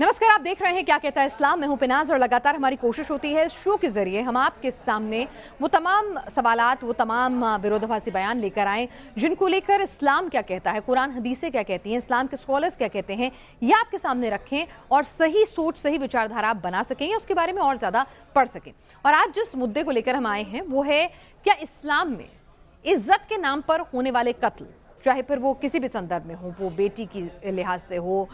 نمسکار، آپ دیکھ رہے ہیں کیا کہتا ہے اسلام؟ میں ہوں پناز اور لگاتار ہماری کوشش ہوتی ہے اس شو کے ذریعے ہم آپ کے سامنے وہ تمام سوالات، وہ تمام ورودھاسی بیان لے کر آئیں۔ جن کو لے کر اسلام کیا کہتا ہے؟ قرآن، حدیثیں کیا کہتی ہیں؟ اسلام کے سکولرز کیا کہتے ہیں؟ یہ آپ کے سامنے رکھیں اور صحیح سوچ، صحیح وچار دھارا آپ بنا سکیں یا اس کے بارے میں اور زیادہ پڑھ سکیں۔ اور آج جس مدعے کو لے کر ہم آئے ہیں وہ ہے، کیا اسلام میں عزت کے نام پر ہونے والے قتل چاہے پھر وہ کسی بھی سندر میں ہوں، وہ بیٹی کی لحاظ سے ہو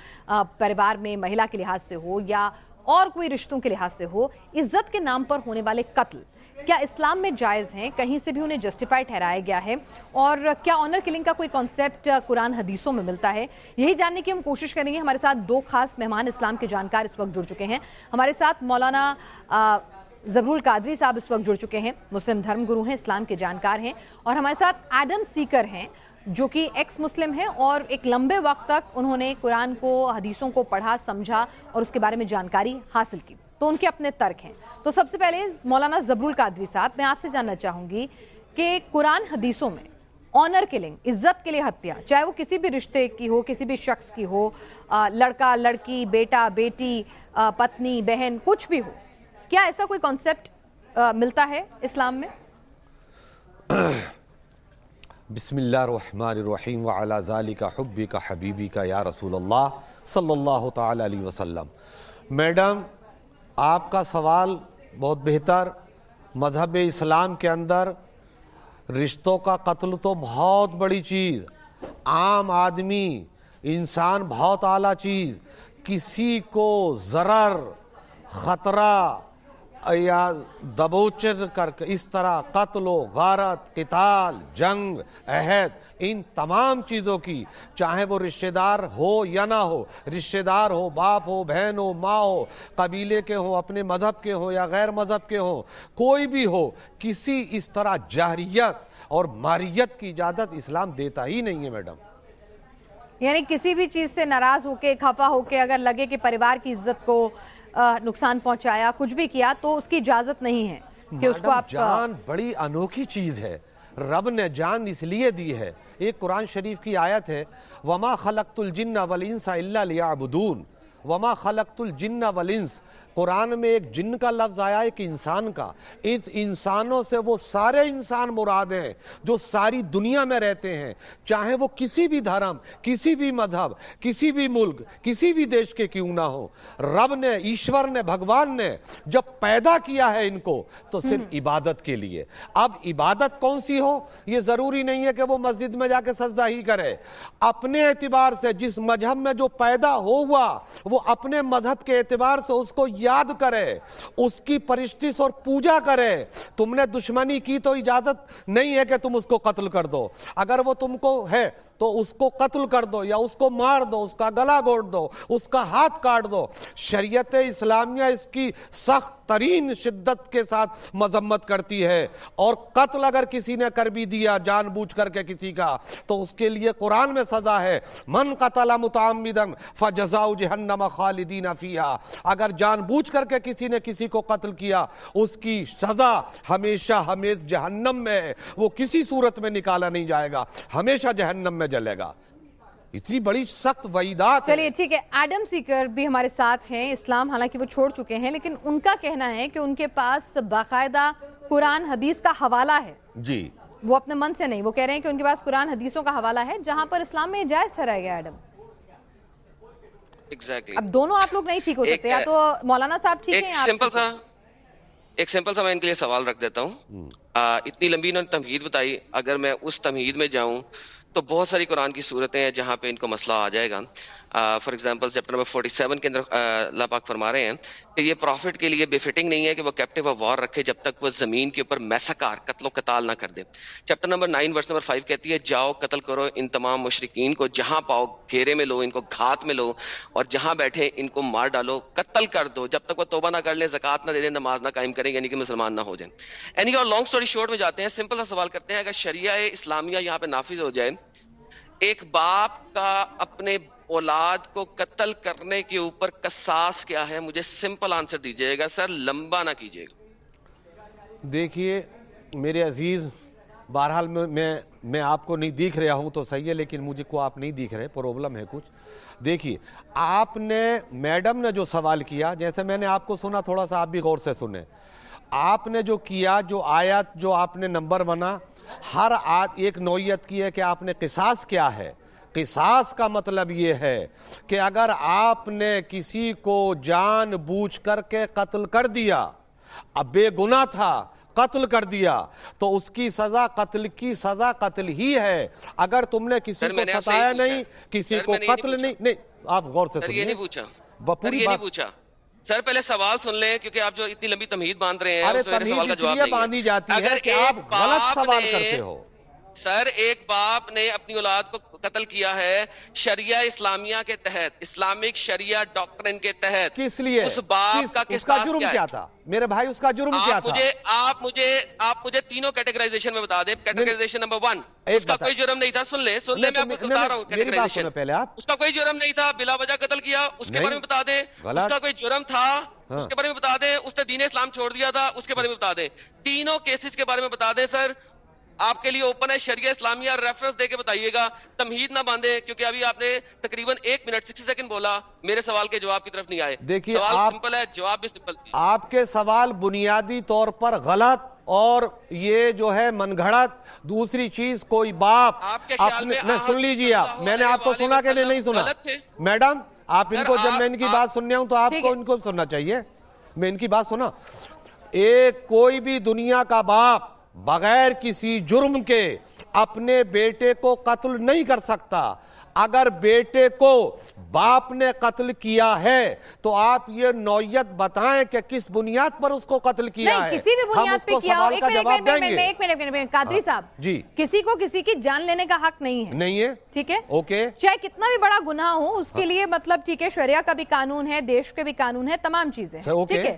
پریوار میں مہیلا کے لحاظ سے ہو یا اور کوئی رشتوں کے لحاظ سے ہو، عزت کے نام پر ہونے والے قتل کیا اسلام میں جائز ہیں؟ کہیں سے بھی انہیں جسٹیفائی ٹھہرایا گیا ہے اور کیا آنر کلنگ کا کوئی کانسیپٹ قرآن حدیثوں میں ملتا ہے؟ یہی جاننے کی ہم کوشش کریں گے۔ ہمارے ساتھ دو خاص مہمان اسلام کے جانکار اس وقت جڑ چکے ہیں۔ ہمارے ساتھ مولانا زبرول قادری صاحب اس وقت جڑ چکے ہیں۔ مسلم دھرم گرو ہیں، اسلام کے جانکار ہیں۔ اور ہمارے ساتھ ایڈم سیکر ہیں۔ جو کہ ایکس مسلم ہیں اور ایک لمبے وقت تک انہوں نے قرآن کو، حدیثوں کو پڑھا، سمجھا اور اس کے بارے میں جانکاری حاصل کی۔ تو ان کے اپنے ترک ہیں۔ تو سب سے پہلے مولانا زبر القادری صاحب، میں آپ سے جاننا چاہوں گی کہ قرآن حدیثوں میں آنر کلنگ عزت کے لیے ہتیا چاہے وہ کسی بھی رشتے کی ہو، کسی بھی شخص کی ہو لڑکا، لڑکی، بیٹا، بیٹی پتنی، بہن، کچھ بھی ہو، کیا ایسا کوئی کانسیپٹ ملتا ہے اسلام میں؟ بسم اللہ الرحمن الرحیم وعلا ذالک حبی کا حبیبی کا یا رسول اللہ صلی اللہ تعالی علیہ وسلم۔ میڈم، آپ کا سوال بہت بہتر۔ مذہب اسلام کے اندر رشتوں کا قتل تو بہت بڑی چیز۔ عام آدمی، انسان بہت اعلیٰ چیز۔ کسی کو ضرر، خطرہ یا دبوچر کر کے اس طرح قتل و غارت، قتال، جنگ، عہد، ان تمام چیزوں کی، چاہے وہ رشتہ دار ہو یا نہ ہو، رشتہ دار ہو، باپ ہو، بہن ہو، ماں ہو، قبیلے کے ہوں، اپنے مذہب کے ہوں یا غیر مذہب کے ہوں، کوئی بھی ہو، کسی اس طرح جہریت اور ماریت کی اجازت اسلام دیتا ہی نہیں ہے میڈم۔ یعنی کسی بھی چیز سے ناراض ہو کے خفا ہو کے اگر لگے کہ پریوار کی عزت کو نقصان پہنچایا کچھ بھی کیا تو اس کی اجازت نہیں ہے کہ اس کو آپ جان بڑی انوکھی چیز ہے۔ رب نے جان اس لیے دی ہے۔ ایک قرآن شریف کی آیت ہے وما خلقت الجن والانس الا ليعبدون۔ وما خلقت الجن والانس قرآن میں ایک جن کا لفظ آیا ایک انسان کا۔ اس انسانوں سے وہ سارے انسان مراد ہیں جو ساری دنیا میں رہتے ہیں۔ چاہے وہ کسی بھی دھرم کسی بھی مذہب کسی بھی ملک کسی بھی دیش کے کیوں نہ ہو۔ رب نے ایشور نے بھگوان نے جب پیدا کیا ہے ان کو تو صرف عبادت کے لیے۔ اب عبادت کون سی ہو؟ یہ ضروری نہیں ہے کہ وہ مسجد میں جا کے سجدہ ہی کرے۔ اپنے اعتبار سے جس مذہب میں جو پیدا ہوا وہ اپنے مذہب کے اعتبار سے اس کو یاد کرے، اس کی پرشتش اور پوجا کرے۔ تم نے دشمنی کی تو اجازت نہیں ہے کہ تم اس کو قتل کر دو۔ اگر وہ تم کو ہے تو اس کو قتل کر دو یا اس کو مار دو، اس کا گلا گوڑ دو، اس کا ہاتھ کاٹ دو۔ شریعت اسلامیہ اس کی سخت ترین شدت کے ساتھ مضمت کرتی ہے اور قتل اگر کسی نے کر بھی دیا، جان بوچ کر کے کسی کا، تو اس کے لیے قرآن میں سزا ہے۔ من قتل متعمدن فجزاؤ جہنم خالدین فیہا۔ اگر جان بوچ کر کے کسی نے کسی کو قتل کیا، اس کی سزا ہمیشہ ہمیز جہنم میں ہے۔ وہ کسی صورت میں نکالا نہیں جائے گا، ہمیشہ جہنم میں جلے گا۔ اتنی بڑی سخت وعیدات چلیے ٹھیک ہے ایڈم سیکر بھی ہمارے ساتھ ہیں اسلام حالانکہ وہ چھوڑ چکے ہیں لیکن ان کا کہنا ہے کہ ان کے پاس باقاعدہ قرآن حدیث کا حوالہ ہے۔ جی۔ وہ اپنے من سے نہیں وہ کہہ رہے ہیں کہ ان کے پاس قرآن حدیثوں کا حوالہ ہے جہاں پر اسلام میں جائز ٹھہرایا گیا ایڈم exactly. اب دونوں آپ لوگ نہیں ٹھیک ہو سکتے یا تو مولانا صاحب ٹھیک ہیں سمپل سا ایک سمپل سا میں ان کے لیے سوال رکھ دیتا ہوں۔ اتنی لمبی انہوں نے تمہید بتائی اگر میں اس تمہید میں جاؤں تو بہت ساری قرآن کی صورتیں ہیں جہاں پہ ان کو مسئلہ آ جائے گا۔ فار ایگزامپل چیپٹر نمبر 47 کے اندر اللہ پاک فرما رہے ہیں کہ یہ پروفٹ کے لیے بے فٹنگ نہیں ہے کہ وہ کیپٹیو آف وار رکھے جب تک وہ زمین کے اوپر میسکار قتل و قتال نہ کر دے۔ Chapter number nine verse number five کہتی ہے، جاؤ قتل کرو ان تمام مشرقین کو، جہاں پاؤ گھیرے میں لو، ان کو گھات میں لو، اور جہاں بیٹھے ان کو مار ڈالو، قتل کر دو۔ جب تک وہ توبہ نہ کر لیں زکات نہ دے دیں، نماز نہ قائم کریں یعنی کہ مسلمان نہ ہو جائیں۔ یعنی اور لانگ اسٹوری شارٹ میں جاتے ہیں سمپل سا سوال کرتے ہیں، اگر شریعہ اسلامیہ یہاں پہ نافذ ہو جائے ایک باپ کا اپنے اولاد کو قتل کرنے کے اوپر قصاص کیا ہے؟ مجھے سمپل آنسر دیجیے گا سر، لمبا نہ کیجیے گا۔ دیکھیے، میرے عزیز، بہرحال میں میں آپ کو نہیں دیکھ رہا ہوں تو صحیح ہے، لیکن مجھے کو آپ نہیں دیکھ رہے پرابلم ہے کچھ۔ دیکھیے، آپ نے میڈم نے جو سوال کیا، جیسے میں نے آپ کو سنا، تھوڑا سا آپ بھی غور سے سنیں۔ آپ نے جو کیا، جو آیا جو آپ نے نمبر بنا ہر آت ایک نوعیت کی ہے کہ آپ نے قصاص کیا ہے۔ قصاص کا مطلب یہ ہے کہ اگر آپ نے کسی کو جان بوجھ کر کے قتل کر دیا اب بے گناہ تھا قتل کر دیا تو اس کی سزا قتل کی سزا قتل ہی ہے۔ اگر تم نے کسی کو ستایا نہیں۔ کسی کو قتل۔ نہیں نہیں آپ غور سے پوری یہ نہیں بات پوچھا۔ سر پہلے سوال سن لیں کیونکہ آپ جو اتنی لمبی تمہید باندھ رہے ہیں ارے اس میں میرے سوال تمہید کا اس جواب لیے نہیں ہے باندھی جاتی ہے اگر کہ ایک آپ غلط سوال کرتے ہو۔ سر ایک باپ نے اپنی اولاد کو قتل کیا ہے شریعہ اسلامیہ کے تحت اسلامک شریعہ ڈاکٹرن کے تحت۔ کس لیے؟ اس باپ کس- کا اس کا جرم کیا تھا؟ میرے بھائی اس کا جرم کیا تھا؟ مجھے آپ مجھے آپ مجھے تینوں کیٹیگرائزیشن میں بتا دیں۔ کیٹیگرائزیشن نمبر ون اس کا کوئی جرم نہیں تھا۔ سن لیں سن نہیں میں آپ کو بتا رہا ہوں۔ سنیں پہلے آپ۔ اس کا کوئی جرم نہیں تھا۔ بلا وجہ قتل کیا۔ اس کے۔ بارے میں بتا دیں۔ اس کا کوئی جرم تھا۔ ہاں۔ اس کے بارے میں بتا دیں۔ اس نے دین اسلام چھوڑ دیا تھا۔ اس کے بارے میں بتا دیں۔ تینوں کیسز کے بارے میں بتا دیں سر۔ آپ کے لیے اوپن ہے شریعہ اسلامیہ ریفرنس دے کے بتائیے گا۔ تمہید نہ باندھیں کیونکہ ابھی آپ نے تقریباً ایک منٹ سکسٹی سیکنڈ بولا میرے سوال کے جواب کی طرف نہیں آئے۔ دیکھیے، سوال آپ- سمپل ہے جواب بھی سمپل آپ کے سوال بنیادی طور پر غلط اور یہ جو ہے من گھڑت دوسری چیز کوئی باپ آپ کے خیال اپنے میں سن لیجیے آپ۔ میں نے آپ کو سنا کہ نہیں نہیں وسلم سنا۔ غلط تھے؟ میڈم آپ ان کو جب میں ان کی بات سننے ہوں تو آپ کو۔ ان کو سننا چاہیے۔ میں ان کی بات سنا۔ ایک کوئی بھی دنیا کا باپ بغیر کسی جرم کے اپنے بیٹے کو قتل نہیں کر سکتا۔ اگر بیٹے کو باپ نے قتل کیا ہے تو آپ یہ نوعیت بتائیں کہ کس بنیاد پر اس کو قتل کیا ہے۔ کسی بھی بنیاد پہ کو کیا ایک منٹ ایک منٹ قادری ہاں، صاحب۔ جی۔ کسی کو کسی کی جان لینے کا حق نہیں ہے۔ نہیں ہے۔ ٹھیک ہے؟ اوکے۔ چاہے کتنا بھی بڑا گناہ ہو اس ہاں۔ کے لیے مطلب ٹھیک ہے شریعہ کا بھی قانون ہے دیش کے بھی قانون ہے تمام چیزیں اوکے۔ ٹھیک ہے؟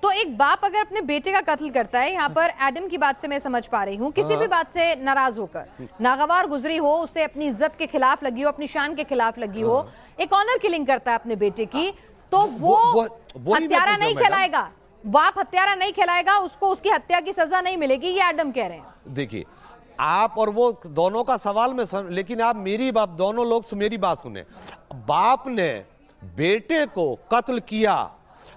تو ایک باپ اگر اپنے بیٹے کا قتل کرتا ہے یہاں پر ایڈم کی بات سے میں سمجھ پا رہی ہوں۔ کسی بھی بات سے ناراض ہو کر ناگوار گزری ہو اسے اپنی عزت کے خلاف لگی ہو اپنی شان کے خلاف لگی ہو ایک آنر کلنگ کرتا ہے اپنے بیٹے کی تو وہ ہتھیارہ نہیں کھلائے گا۔ باپ ہتھیارہ نہیں کھلائے گا اس کو اس کی ہتیا کی سزا نہیں ملے گی یہ ایڈم کہہ رہے ہیں۔ دیکھیے آپ اور وہ دونوں کا سوال میں سم... لیکن آپ میری باپ دونوں لوگ میری بات سنیں۔ باپ نے بیٹے کو قتل کیا۔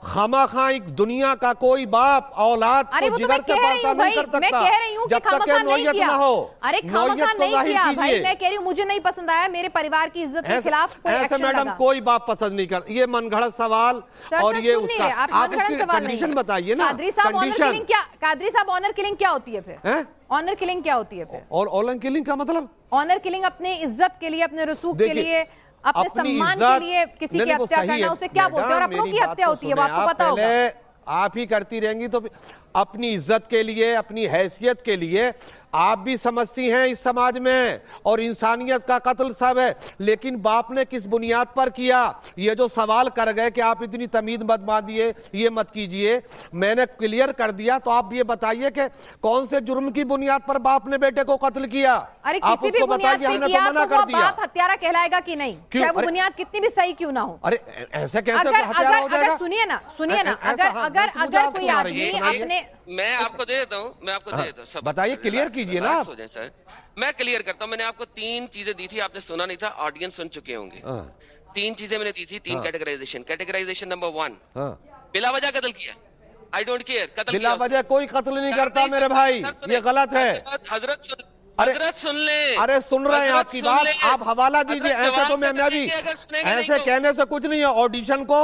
خما خواہ ایک دنیا کا کوئی باپ اولاد کو جگر سے ہوں نہیں کر سکتا۔ جب تک کہ نوعیت نہ ہو۔ نوعیت کو ظاہر کیجیے میں کہہ رہی ہوں مجھے نہیں پسند آیا میرے پریوار کی عزت کے خلاف کوئی ایسے میڈم کوئی باپ پسند نہیں کرتا یہ من گھڑت سوال اور یہ اس کا آپ اس کی کنڈیشن۔ بتائیے نا۔ قادری صاحب آنر کنڈیشن کلنگ کیا قادری صاحب آنر کلنگ کیا ہوتی ہے پھر؟ آنر کلنگ کیا ہوتی ہے پھر؟ اور اولن کلنگ کا مطلب؟ آنر کلنگ اپنے عزت کے لیے اپنے رسوخ کے لیے اپنے سمان کے لیے کسی کی ہتیا کرنا۔ اسے کیا بولتے ہیں اور اپنوں کی ہتیا ہوتی ہے وہ آپ کو پتا ہوگا آپ ہی کرتی رہیں گی تو اپنی عزت کے لیے اپنی حیثیت کے لیے آپ بھی سمجھتی ہیں اس سماج میں اور انسانیت کا قتل سب ہے لیکن باپ نے کس بنیاد پر کیا؟ یہ جو سوال کر گئے کہ آپ اتنی تمید مت باندھیے یہ مت کیجیے میں نے کلیئر کر دیا تو آپ یہ بتائیے کہ کون سے جرم کی بنیاد پر باپ نے بیٹے کو قتل کیا؟ ارے آپ کسی اس بھی کو بنیاد ہم پہ نے کیا تو وہ کر دیا۔ باپ ہتھیارہ کہلائے گا کہ نہیں؟ چاہے وہ بنیاد کتنی بھی صحیح کیوں نہ ہو۔ ارے ایسے کیسے اگر ہتھیارہ ہو اگر جائے اگر گا سنیے نا سنیے نا اگر ہاں، اگر اگر کوئی آدمی۔ اپنے میں آپ کو دے دیتا ہوں میں آپ کو دے دیتا ہوں بتائیے، clear کیجیے نا۔ ہو سر میں کلیئر کرتا ہوں میں نے آپ کو تین چیزیں دی تھی آپ نے سنا نہیں تھا آڈینس سن چکے ہوں گے ہاں تین چیزیں میں نے دی تھی تین ہاں۔ کیٹیگرائزیشن کیٹیگرائزیشن نمبر ون ہاں بلا وجہ قتل کیا آئی ڈونٹ کیئر قتل بلا۔ وجہ کوئی قتل نہیں کرتا میرے بھائی۔ یہ غلط ہے حضرت- حضرت سن ارے- حضرت سن لیں ارے سن رہے ہیں آپ کی بات۔ آپ حوالہ دیجیے ایسے تو میں بھی ایسے۔ کہنے سے کچھ نہیں ہے آڈیشن کو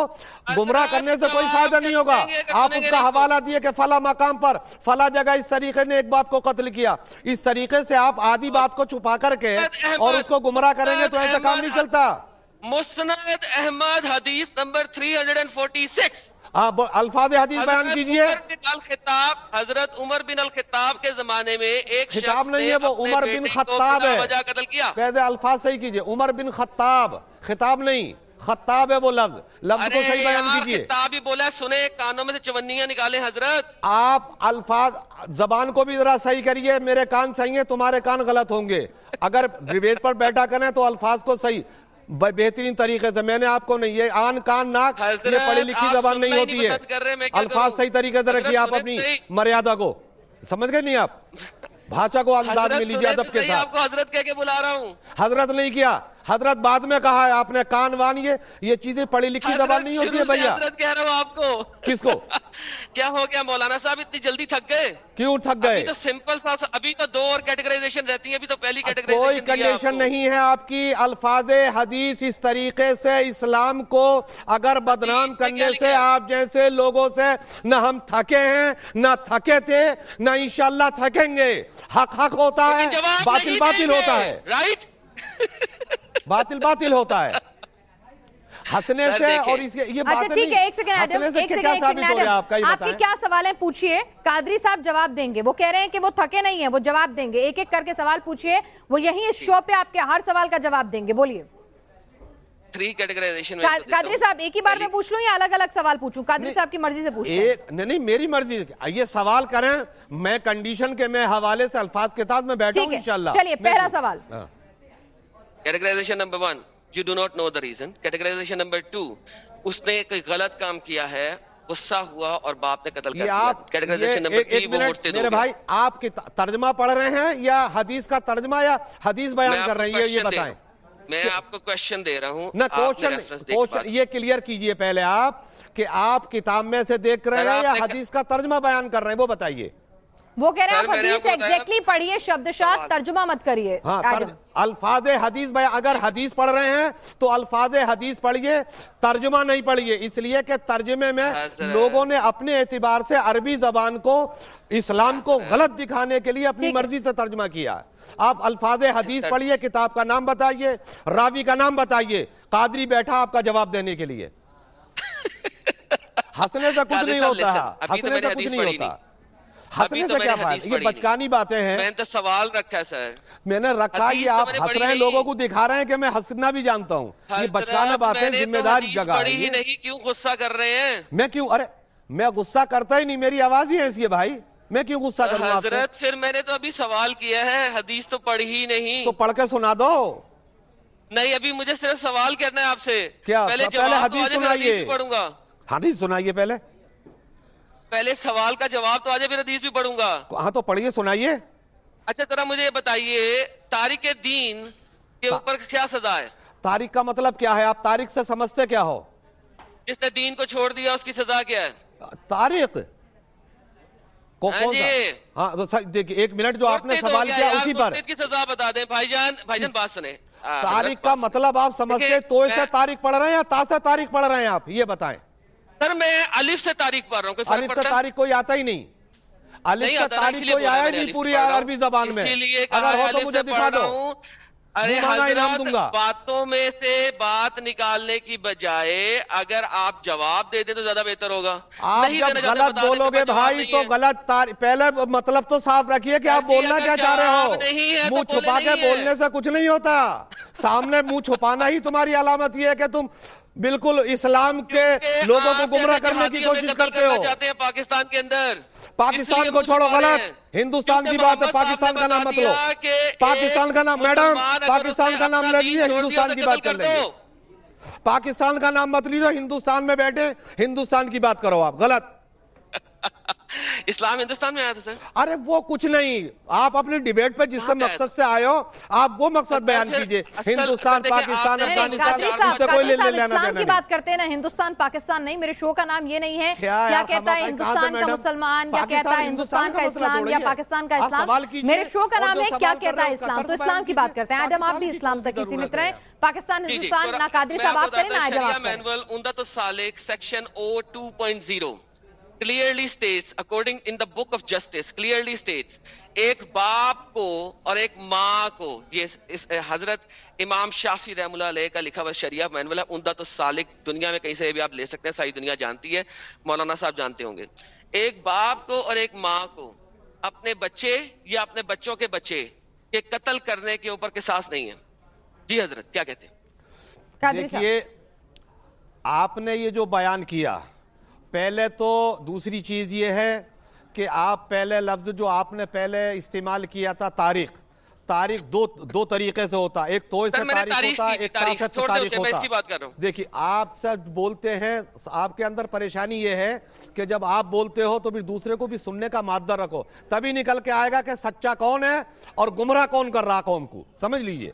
گمراہ کرنے سے کوئی فائدہ نہیں ہوگا آپ اس کا۔ حوالہ دیے کہ فلا مقام پر فلا جگہ اس طریقے نے ایک باپ کو قتل کیا اس طریقے سے آپ آدھی بات کو چھپا کر کے اور اس کو گمراہ کریں گے تو ایسا کام نہیں چلتا مسند احمد حدیث نمبر 346 ہاں الفاظ حدیث بیان کیجیے۔ الخطاب حضرت عمر بن الخطاب کے زمانے میں ایک خطاب نہیں ہے وہ عمر بن خطاب ہے۔ وجہ قتل کیا۔ قید الفاظ صحیح کیجیے۔ عمر بن خطاب خطاب نہیں خطاب ہے وہ لفظ۔ لفظ کو صحیح بیان کیجیے۔ خطاب ہی بولا سنے کانوں میں سے چونیاں نکالیں حضرت۔ آپ الفاظ زبان کو بھی ذرا صحیح کریے میرے کان صحیح ہیں تمہارے کان غلط ہوں گے۔ اگر ڈیبیٹ پر بیٹھا کریں تو الفاظ کو صحیح۔ بہترین طریقے سے میں نے آپ کو نہیں یہ آن کان ناک یہ پڑھی لکھی زبان نہیں ہی ہوتی ہے۔ الفاظ؟ صحیح طریقے سے رکھیے آپ اپنی۔ مریادہ کو۔ سمجھ گئے نہیں آپ؟ بھاشا کو انداز میں لیجیے ادب کے صحیح، آپ ساتھ کو حضرت کہہ کے بلا رہا ہوں۔ حضرت نہیں کیا حضرت بعد میں کہا ہے آپ نے کان وانیے یہ چیزیں پڑھی لکھی زبان نہیں ہوتی ہے بھیا۔ حضرت کہہ رہا ہوں آپ کو۔ کس کو؟ کیا ہو گیا مولانا صاحب؟ اتنی جلدی تھک گئے۔ کیوں تھک گئے؟ ابھی تو سمپل سا ابھی تو دو اور کیٹیگرائزیشن رہتی ہے ابھی تو پہلی کوئی کنڈیشن نہیں ہے آپ کی۔ الفاظ حدیث اس طریقے سے اسلام کو اگر بدنام حدیث میں کرنے سے؟ آپ جیسے لوگوں سے نہ ہم تھکے ہیں نہ تھکے تھے نہ انشاءاللہ تھکیں گے۔ حق حق ہوتا ہے باطل باطل ہوتا ہے۔ رائٹ باطل باطل ہوتا ہے۔ ہنسنے سے۔ اور اس کے یہ اچھا بات ٹھیک ہے ایک سیکنڈ ایڈم سے ایک سیکنڈ ایک سیکنڈ ایڈم آپ کا یہ آپ کی کیا سوال ہے پوچھئے قادری صاحب جواب دیں گے۔ وہ کہہ رہے ہیں کہ وہ تھکے نہیں ہیں وہ جواب دیں گے۔ ایک ایک کر کے سوال پوچھئے وہ یہیں اس شو پہ آپ کے ہر سوال کا جواب دیں گے۔ بولیے۔ تھری کیٹیگرائزیشن قادری صاحب ایک ہی بار میں پوچھ لوں یا الگ الگ سوال پوچھوں؟ قادری صاحب کی مرضی سے پوچھتے ہیں۔ ایک نہیں نہیں میری مرضی۔ یہ سوال کریں میں کنڈیشن کے میں حوالے سے الفاظ کے ساتھ میں بیٹھا ہوں انشاءاللہ۔ چلیے پہلا سوال۔ Categorization number one you do not know the reason categorization number two اس نے کوئی غلط کام کیا ہے غصہ ہوا اور باپ نے قتل کر دیا کیٹیگرائزیشن نمبر وہ میرے بھائی آپ کی ترجمہ پڑھ رہے ہیں یا حدیث کا ترجمہ یا حدیث بیان کر یہ- بتائیں۔ میں آپ کو کوشچن دے رہا ہوں۔ نہ کوشچن یہ کلیئر کیجیے پہلے آپ کہ آپ کتاب میں سے دیکھ رہے ہیں یا حدیث کا ترجمہ بیان کر رہے ہیں وہ بتائیے۔ وہ کہہ رہے ہیں آپ حدیث ایگزیکٹلی پڑھیے شبد شاد ترجمہ مت کریے ہاں الفاظ حدیث بیان اگر حدیث پڑھ رہے ہیں تو الفاظ حدیث پڑھیے ترجمہ نہیں پڑھیے اس لیے کہ ترجمے میں حضرت۔ لوگوں نے اپنے اعتبار سے عربی زبان کو اسلام کو غلط دکھانے کے لیے اپنی۔ مرضی سے ترجمہ کیا آپ الفاظ حدیث۔ پڑھیے کتاب کا نام بتائیے راوی کا نام بتائیے قادری بیٹھا آپ کا جواب دینے کے لیے ہنسنے سے کچھ نہیں ہوتا ہنسنے سے کچھ حدیث نہیں پڑھی ہوتا نہیں۔ ہنسنے سے کیا فائدہ یہ بچکانی باتیں ہیں۔ میں نے تو سوال رکھا ہے سر۔ میں نے رکھا یہ آپ ہنس رہے ہیں۔ لوگوں کو دکھا رہے ہیں کہ میں ہنسنا بھی جانتا ہوں۔ یہ حضرت، بچکانا باتیں ذمہ دار جگہ ہی۔ نہیں کیوں غصہ کر رہے ہیں؟ میں کیوں؟ ارے میں غصہ کرتا ہی نہیں میری آواز ہی ایسی ہے بھائی۔ میں کیوں غصہ کروں آپ سے؟ حضرت پھر میں نے تو ابھی سوال کیا ہے حدیث تو پڑھی ہی نہیں۔ تو پڑھ کے سنا دو۔ نہیں ابھی مجھے صرف سوال کرنا ہے آپ سے۔ کیا؟ پہلے حدیث سنائیے۔ پڑھوں گا۔ حدیث سنائیے پہلے۔ پہلے سوال کا جواب تو آجے پھر حدیث بھی پڑھوں گا۔ ہاں تو پڑھیے سنائیے۔ اچھا ذرا مجھے یہ بتائیے تاریخ دین کے اوپر کیا سزا ہے؟ تاریخ کا مطلب کیا ہے؟ آپ تاریخ سے سمجھتے کیا ہو؟ جس نے دین کو چھوڑ دیا اس کی سزا کیا ہے؟ تاریخ؟ ہاں جی۔ ہاں دیکھیے ایک منٹ جو آپ نے سوال کیا اسی پر۔ کی سزا بتا دیں۔ بھائی جان بھائی جان بات سنیں۔ تاریخ کا مطلب آپ سمجھتے تو سے میں- تاریخ پڑھ رہے ہیں یا تا سے تاریخ پڑھ رہے ہیں آپ؟ یہ بتائیں۔ سر میں الف سے تاریخ پڑھ رہا ہوں الف سے؟ تاریخ کوئی آتا ہی نہیں الف سے تاریخ کوئی آیا ہی نہیں پوری۔ عربی زبان میں اگر ہو تو مجھے دکھا دو۔ ارے حضرت۔ باتوں میں سے بات نکالنے کی بجائے اگر آپ جواب دے دیں تو زیادہ بہتر ہوگا آپ جب غلط بولو گے بھائی تو۔ غلط پہلے مطلب تو صاف رکھیے کہ آپ بولنا کیا چاہ رہے ہو منہ چھپا کے۔ بولنے سے کچھ نہیں ہوتا سامنے منہ چھپانا ہی تمہاری علامت یہ ہے کہ تم بالکل اسلام کے لوگوں کو گمراہ کرنے کی کوشش کرتے ہو۔ چاہتے ہیں پاکستان کے اندر۔ پاکستان کو چھوڑو غلط۔ ہندوستان کی بات ہے پاکستان کا نام مت لو۔ پاکستان کا نام میڈم پاکستان کا نام لے لیجیے ہندوستان کی بات کر لیجیے دو۔ پاکستان کا نام مت لیجو ہندوستان میں بیٹھے ہندوستان کی بات کرو آپ غلط۔ اسلام ہندوستان میں آیا تھا سر۔ ارے وہ کچھ نہیں۔ آپ اپنی ڈیبیٹ پہ جس سے کہاں پہ مقصد سے آئے ہو آپ وہ مقصد بیان کیجیے۔ ہندوستان پاکستان آپ افغانستان سے کوئی قادری لے صاحب لینا اسلام دینا کی بات کرتے ہیں نا ہندوستان پاکستان نہیں میرے شو کا نام یہ نہیں ہے۔ کیا کیا آپ کہتا ہے ہندوستان کا؟ مسلمان؟ یا کہتا ہے ہندوستان کا اسلام؟ یا۔ پاکستان کا آپ اسلام؟ میرے شو کا نام ہے کیا کہتا ہے ہیں اسلام؟ تو اسلام کی بات کرتے ہیں۔ آدم آپ بھی اسلام تک کون ہی سی سیمت ضرورت رہے۔ ہے؟ پاکستان جی جی ہندوستان نہ قادری میں صاحب آپ آپ کریں نہ شریعہ جواب کریں۔ مینول عمدت السالک section O 2.0 clearly states according in the book of justice clearly states ایک باپ کو اور ایک ماں کو یہ اس حضرت امام شافی رحم اللہ علیہ کا لکھا ہوا شریعہ مینول ہے عمدت السالک دنیا میں کہیں سے بھی آپ لے سکتے ہیں ساری دنیا جانتی ہے مولانا صاحب جانتے ہوں گے ایک باپ کو اور ایک ماں کو اپنے بچے یا اپنے بچوں کے بچے کے قتل کرنے کے اوپر قصاص نہیں ہے. جی حضرت، کیا کہتے ہیں؟ دیکھیے، آپ نے یہ جو بیان کیا پہلے تو دوسری چیز یہ ہے کہ آپ پہلے لفظ جو آپ نے پہلے استعمال کیا تھا تاریخ تاریخ دو دو طریقے سے ہوتا ایک توئے سے تاریخ ہوتا ایک تاریخ تاریخ ہوتا۔ دیکھیے آپ سب بولتے ہیں آپ کے اندر پریشانی یہ ہے کہ جب آپ بولتے ہو تو پھر دوسرے کو بھی سننے کا مادہ رکھو۔ تبھی نکل کے آئے گا کہ سچا کون ہے اور گمراہ کون کر رہا قوم کو۔ سمجھ لیجیے۔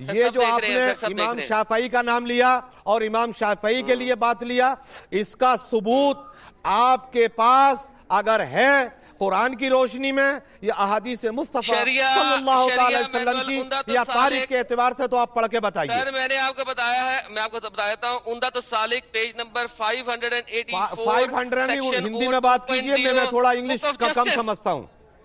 یہ جو آپ نے امام۔ شافعی کا نام لیا اور امام شافعی کے لیے بات لیا اس کا ثبوت آپ کے پاس اگر ہے قرآن کی روشنی میں یا احادیث مصطفیٰ صلی اللہ تعالی وسلم کی یا تاریخ کے اعتبار سے تو آپ پڑھ کے بتائیے سر میں نے آپ کو بتایا ہے میں آپ کو بتا دیتا ہوں عمدہ تو سالک page number 584 five hundred section Hindi میں بات کیجیے میں تھوڑا انگلش کا کم. سمجھتا ہوں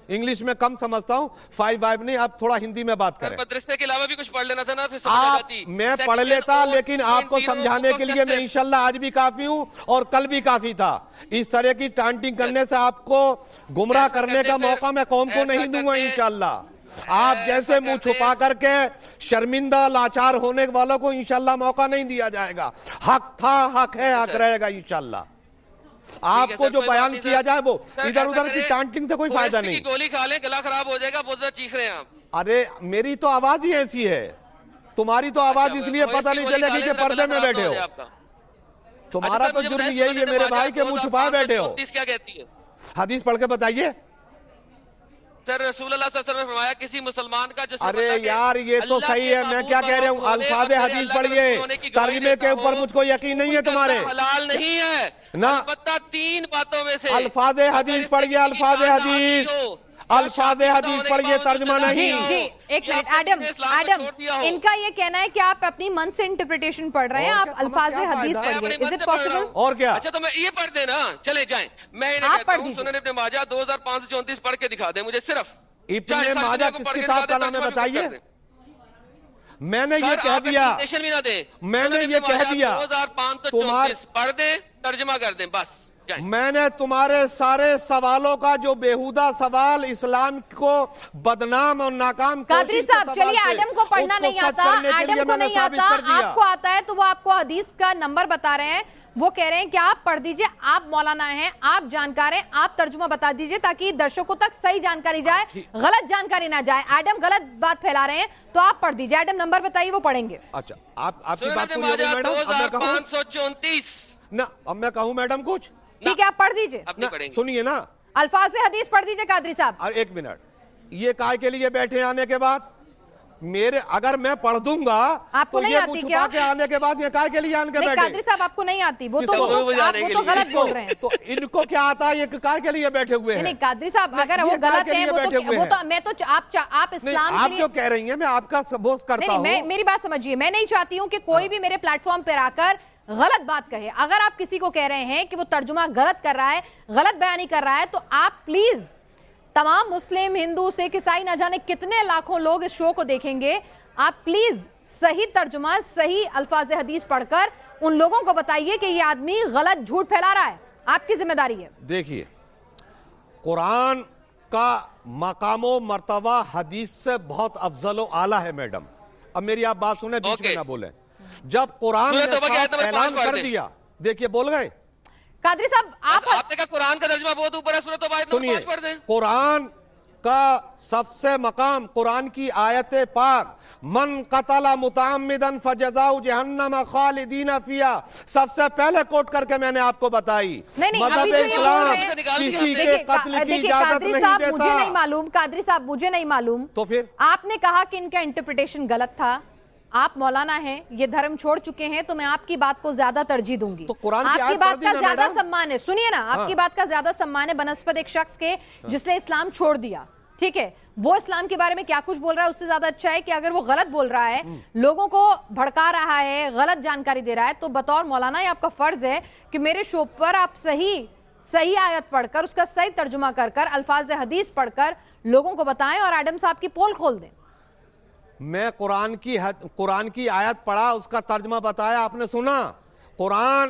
انگلش میں کم سمجھتا ہوں فائیو وائیو نہیں آپ تھوڑا ہندی میں بات کریں۔ مدرسے کے علاوہ بھی کچھ پڑھ لینا تھا نا پھر آپ میں پڑھ لیتا لیکن آپ کو 20 سمجھانے کے لیے میں. انشاءاللہ آج بھی کافی ہوں اور کل بھی کافی تھا۔ اس طرح کی ٹانٹنگ کرنے سے آپ کو گمراہ کرنے کا موقع میں قوم کو نہیں دوں گا انشاءاللہ۔ آپ جیسے منہ چھپا کر کے شرمندہ لاچار ہونے والوں کو انشاءاللہ موقع نہیں دیا جائے گا۔ حق تھا حق ہے حق سر۔ رہے گا انشاءاللہ۔ آپ کو جو بیان کیا۔ جائے وہ ادھر ادھر کی ٹانٹنگ سے کوئی فائدہ نہیں۔ گولی کھا لیں گلا خراب ہو جائے گا بہت زیادہ چیخ رہے ہیں آپ۔ ارے میری تو آواز ہی ایسی ہے۔ تمہاری تو آواز اچھا، اس لیے پتہ نہیں چلے گی کہ پردے میں بیٹھے ہو۔ تمہارا اچھا تو جرم یہی ہے میرے بھائی کے منہ 2005 چھپائے بیٹھے ہو۔ 34 کیا کہتی ہے؟ حدیث پڑھ کے بتائیے۔ سر رسول اللہ صلی اللہ علیہ وسلم نے فرمایا کسی مسلمان کا جو ارے یار یہ تو صحیح ہے میں کیا کہہ رہا ہوں؟ الفاظ حدیث پڑھیے ترجمے کے اوپر مجھ کو یقین نہیں ہے تمہارے۔ حلال نہیں ہے۔ نہ۔ تین باتوں میں سے الفاظ حدیث پڑھیے الفاظ حدیث۔ الفاظ حدیث ہونے کے پڑھیے باوجود ترجمہ جی نہیں۔ جی ایک منٹ ایڈم ایڈم۔ ان کا یہ کہنا ہے کہ آپ اپنی من سے انٹرپریٹیشن پڑھ رہے ہیں آپ الفاظ حدیث پڑھیے۔ از اٹ پڑھ رہا پاسبل ہوں۔ اور کیا؟ اچھا تو میں یہ پڑھ دیں نا چلے جائیں۔ میں انہیں کہتا ہوں۔ سنن ابن ماجہ دو ہزار پانچ سو چونتیس پڑھ کے دکھا دیں مجھے صرف ابن ماجہ کس کتاب کا نام ہے بتائیے۔ میں نے یہ کہہ دیا۔ میں نے یہ کہہ دیا۔ دو ہزار پانچ سو تمہار- چونتیس پڑھ دیں ترجمہ کر دیں بس۔ میں نے تمہارے سارے سوالوں کا جو بےہودہ سوال اسلام کو بدنام اور ناکام قادری صاحب چلیے ایڈم کو پڑھنا نہیں آتا ایڈم کو نہیں آتا۔ آپ کو آتا ہے تو وہ آپ کو حدیث کا نمبر بتا رہے ہیں۔ وہ کہہ رہے ہیں کہ آپ پڑھ دیجیے آپ مولانا ہیں آپ جانکار ہیں آپ ترجمہ بتا دیجیے تاکہ درشکوں تک صحیح جانکاری جائے غلط جانکاری نہ جائے۔ ایڈم غلط بات پھیلا رہے ہیں تو آپ پڑھ دیجیے۔ ایڈم نمبر بتائیے وہ پڑھیں گے۔ اچھا آپ کی بات پوری ہو گئی ماجہ میڈم؟ میں کہوں؟ نہ اب میں کہوں میڈم کچھ؟ ٹھیک ہے آپ پڑھ دیجیے۔ سنیے نا۔ الفاظ حدیث پڑھ دیجیے قادری صاحب۔ اور ایک منٹ۔ یہ کائے کے لیے بیٹھے آنے کے بعد میرے اگر میں پڑھ دوں گا آپ کو نہیں آتی کیا؟ کے آنے کے بعد یہ کائے کے لیے آن کے بیٹھے۔ قادری صاحب آپ کو نہیں آتی۔ وہ تو آپ؟ غلط بول رہے ہیں۔ تو ان کو کیا آتا ہے؟ یہ کائے کے لیے بیٹھے ہوئے ہیں۔ نہیں قادری صاحب اگر وہ غلط ہیں وہ تو؟ میں تو آپ آپ اسلام آپ کے جو لیے کہہ رہی ہیں میں آپ کا سبوز کرتا ہوں۔ میری بات سمجھیے میں نہیں چاہتی ہوں کہ کوئی بھی میرے پلیٹ فارم پہ آ کر غلط بات کہے۔ اگر آپ کسی کو کہہ رہے ہیں کہ وہ ترجمہ غلط کر رہا ہے غلط بیانی کر رہا ہے تو آپ پلیز تمام مسلم ہندو سکھ عیسائی نہ جانے کتنے لاکھوں لوگ اس شو کو دیکھیں گے؟ آپ پلیز صحیح ترجمہ صحیح الفاظ حدیث پڑھ کر ان لوگوں کو بتائیے کہ یہ آدمی غلط جھوٹ پھیلا رہا ہے۔ آپ کی ذمہ داری ہے۔ دیکھیے قرآن کا مقام و مرتبہ حدیث سے بہت افضل و اعلیٰ ہے میڈم۔ اب میری آپ بات سنیں بیچ میں۔ نہ بولیں۔ جب قرآن نے اعلان کر۔ دیا دیکھیے بول گئے؟ قادری صاحب آپ آپ نے کہا قرآن کا ترجمہ بہت اوپر ہے سورۃ توبہ آیت نمبر پانچ پڑھ دیں۔ قرآن کا سب سے مقام قرآن کی آیت پاک من قتل متعمدا فجزاؤ جہنم خالدین فیہا سب سے پہلے کوٹ کر کے میں نے آپ کو بتائی۔ نہیں نہیں ابھی مذہب اسلام کسی۔ کے قتل کی اجازت نہیں صاحب مجھے نہیں دیتا معلوم قادری صاحب مجھے نہیں معلوم۔ تو پھر؟ آپ نے کہا کہ ان کا انٹرپریٹیشن غلط تھا۔ آپ مولانا ہیں یہ دھرم چھوڑ چکے ہیں تو میں آپ کی بات کو زیادہ ترجیح دوں گی۔ تو قرآن کی آپ کی آیت پڑھ بات کا زیادہ۔ سمان ہے سنیے نا آپ ہاں۔ کی بات کا زیادہ سمان ہے بنسپت ایک شخص کے جس نے اسلام چھوڑ دیا ٹھیک ہے؟ وہ اسلام کے بارے میں کیا کچھ بول رہا ہے؟ اس سے زیادہ اچھا ہے کہ اگر وہ غلط بول رہا ہے لوگوں کو بھڑکا رہا ہے غلط جانکاری دے رہا ہے تو بطور مولانا یہ آپ کا فرض ہے کہ میرے شو پر آپ صحیح صحیح آیت پڑھ کر اس کا صحیح ترجمہ کر کر الفاظ حدیث پڑھ کر لوگوں کو بتائیں اور ایڈم صاحب کی پول کھول دیں۔ میں قرآن کی حد قرآن کی آیت پڑھا اس کا ترجمہ بتایا آپ نے سنا؟ قرآن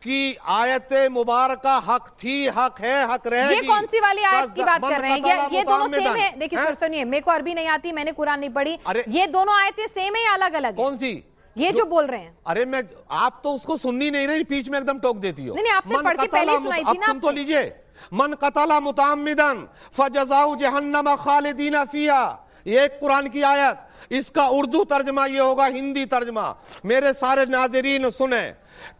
کی آیت مبارکہ حق تھی حق ہے حق رہے گی۔ یہ کون سی والی آیت کی بات کر رہے ہیں؟ یہ دونوں سیم۔ ہے۔ دیکھیں ہیں؟ سر سنیے میرے کو عربی نہیں آتی میں نے قرآن نہیں پڑھی۔ یہ دونوں آیتیں سیم ہے یا الگ الگ ہیں؟ کون سی؟ یہ جو بول رہے ہیں۔ ارے میں آپ تو اس کو سننی نہیں رہی پیچ میں ایک دم ٹوک دیتی ہو۔ نہیں، نہیں، آپ نے من پڑھ کے پہلے سنائی تھی نا۔ سن آپ تو۔ لیجیے۔ من قتل متعمدا فجزاؤ جہنم خالدین فیہا۔ یہ ایک قرآن کی آیت۔ اس کا اردو ترجمہ یہ ہوگا، ہندی ترجمہ۔ میرے سارے ناظرین، سنیں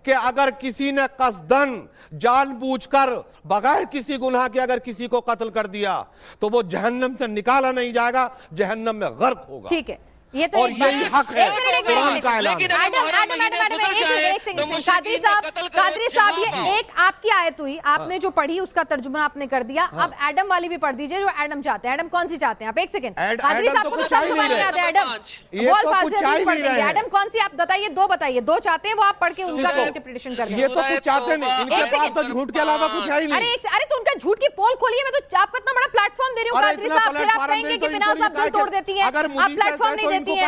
کہ اگر کسی نے قصدن جان بوجھ کر بغیر کسی گناہ کے اگر کسی کو قتل کر دیا، تو وہ جہنم سے نکالا نہیں جائے گا، جہنم میں غرق ہوگا۔ ٹھیک ہے۔ یہ تو اور یہی۔ حق ہے۔ قرآن کا۔ اعلان۔ قادری صاحب قادری یہ ایک آپ کی آیت ہوئی۔ آپ نے جو پڑھی اس کا ترجمہ آپ نے کر دیا۔ اب ایڈم والی بھی پڑھ دیجیے جو ایڈم چاہتے ہیں۔ ایڈم کون سی چاہتے ہیں؟ آپ ایک سیکنڈ۔ قادری صاحب کو تو سب نہیں زبان۔ یاد ہے۔ ایڈم یہ بول ہی عزیز پڑھ نہیں دیں گے رہے۔ ہیں۔ ایڈم کون سی؟ آپ بتائیے دو بتائیے۔ دو چاہتے ہیں وہ آپ پڑھ کے ان کا انٹرپریٹیشن کر دیں۔ یہ تو کچھ چاہتے نہیں۔ ان کے پاس۔ تو جھوٹ کے علاوہ کچھ ہے ہی نہیں۔ ارے تو ان کا جھوٹ کی پول کھولیے میں تو آپ کو اتنا بڑا پلیٹ فارم دے رہی ہوں قادری صاحب پھر آپ کہیں گے کہ بنا صاحب دل توڑ دیتی ہیں۔ آپ پلیٹ فارم نہیں ہیں تو دیتی ہیں۔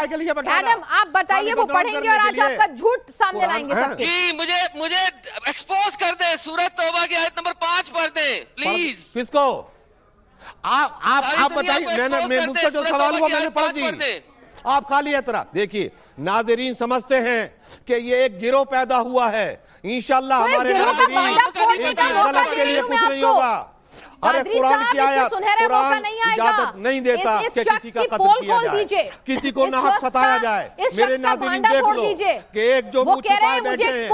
ایڈم آپ بتائیے خالی وہ پڑھیں گے اور آج۔ آپ کا جھوٹ سامنے لائیں گے۔ سب جی مجھے مجھے ایکسپوز کر دیں سورت توبہ کی آیت نمبر پانچ پڑھ دیں پلیز کس کو آپ آپ بتائیے میں نے مجھ سے جو سوال ہوا میں نے پڑھ دی۔ آپ خالی اعتراف دیکھیے ناظرین سمجھتے ہیں کہ یہ ایک گروہ پیدا ہوا ہے انشاءاللہ ہمارے ناظرین غلط کے لیے کچھ نہیں۔ ہوگا ارے قرآن کی آیت قرآن۔ اجازت نہیں دیتا کہ کسی کا قتل کیا جائے۔ کسی کو ناحق ستایا جائے میرے ناظرین دیکھ لو۔ کہ ایک جو منہ رہے چھپائے بیٹھے ہیں۔